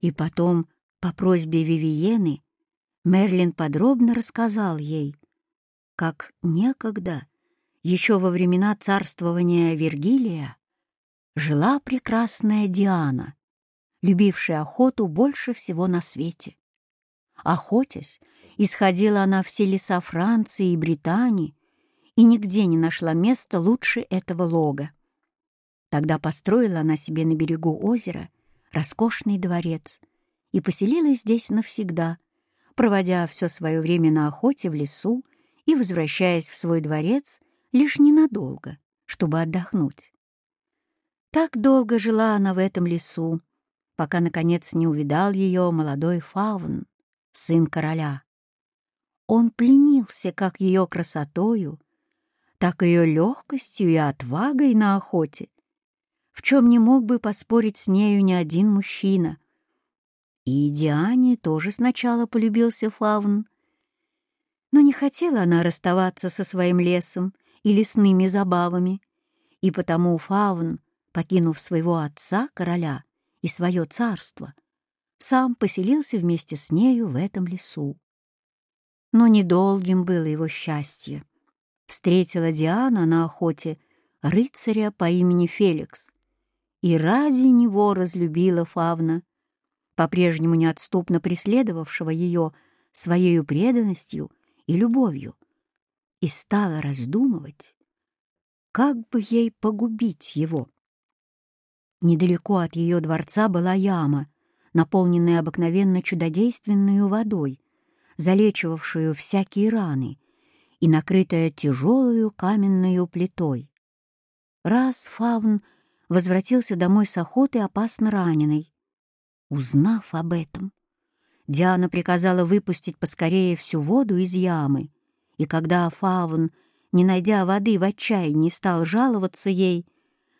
И потом, по просьбе Вивиены, Мерлин подробно рассказал ей, как некогда, еще во времена царствования Вергилия, жила прекрасная Диана, любившая охоту больше всего на свете. Охотясь, исходила она все леса Франции и Британии и нигде не нашла места лучше этого лога. Тогда построила она себе на берегу озера роскошный дворец и поселилась здесь навсегда, проводя все свое время на охоте в лесу и возвращаясь в свой дворец лишь ненадолго, чтобы отдохнуть. Так долго жила она в этом лесу, пока, наконец, не увидал ее молодой фавн, сын короля. Он пленился как ее красотою, так ее легкостью и отвагой на охоте, в чем не мог бы поспорить с нею ни один мужчина. И Диане тоже сначала полюбился фавн, но не хотела она расставаться со своим лесом и лесными забавами, и потому фавн, покинув своего отца, короля, и свое царство, сам поселился вместе с нею в этом лесу. Но недолгим было его счастье. Встретила Диана на охоте рыцаря по имени Феликс и ради него разлюбила Фавна, по-прежнему неотступно преследовавшего ее своей преданностью и любовью, и стала раздумывать, как бы ей погубить его. Недалеко от ее дворца была яма, наполненная обыкновенно чудодейственной водой, залечивавшую всякие раны и накрытая тяжелую каменную плитой. Раз Фавн возвратился домой с охоты опасно раненый. Узнав об этом, Диана приказала выпустить поскорее всю воду из ямы, и когда Фавн, не найдя воды в отчаянии, стал жаловаться ей,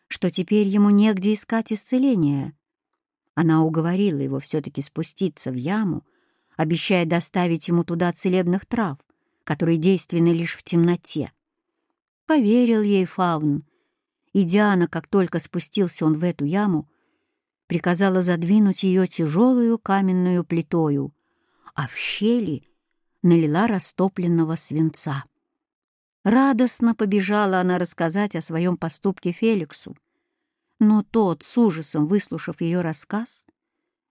что теперь ему негде искать исцеления. Она уговорила его все-таки спуститься в яму, обещая доставить ему туда целебных трав, которые действенны лишь в темноте. Поверил ей Фаун, и Диана, как только спустился он в эту яму, приказала задвинуть ее тяжелую каменную плитою, а в щели налила растопленного свинца. Радостно побежала она рассказать о своем поступке Феликсу, но тот, с ужасом выслушав ее рассказ,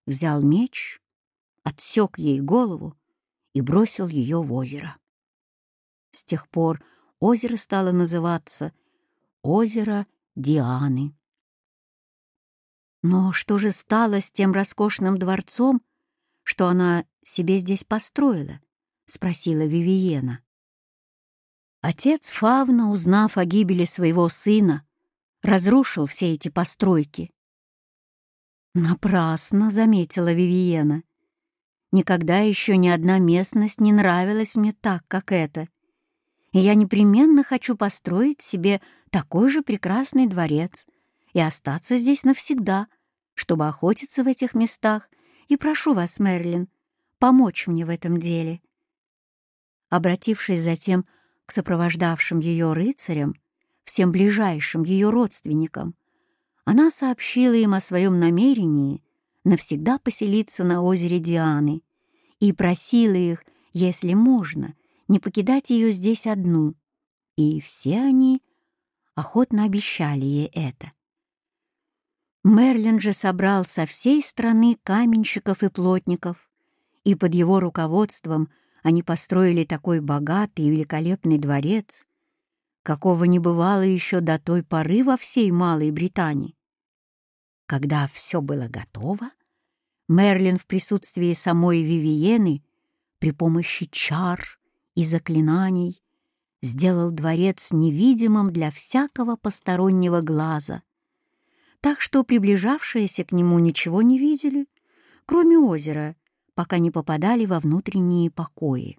взял меч, отсек ей голову и бросил ее в озеро. С тех пор озеро стало называться «Озеро Дианы». Но что же стало с тем роскошным дворцом, что она себе здесь построила? — спросила Вивиена. Отец Фавна, узнав о гибели своего сына, разрушил все эти постройки. «Напрасно», — заметила Вивиена. «Никогда еще ни одна местность не нравилась мне так, как эта. И я непременно хочу построить себе такой же прекрасный дворец и остаться здесь навсегда, чтобы охотиться в этих местах, и прошу вас, Мерлин, помочь мне в этом деле». Обратившись затем к сопровождавшим ее рыцарям, всем ближайшим ее родственникам, она сообщила им о своем намерении навсегда поселиться на озере Дианы и просила их, если можно, не покидать ее здесь одну. И все они охотно обещали ей это. Мерлин же собрал со всей страны каменщиков и плотников, и под его руководством – они построили такой богатый и великолепный дворец, какого не бывало еще до той поры во всей Малой Британии. Когда все было готово, Мерлин в присутствии самой Вивиены при помощи чар и заклинаний сделал дворец невидимым для всякого постороннего глаза, так что приближавшиеся к нему ничего не видели, кроме озера, пока не попадали во внутренние покои.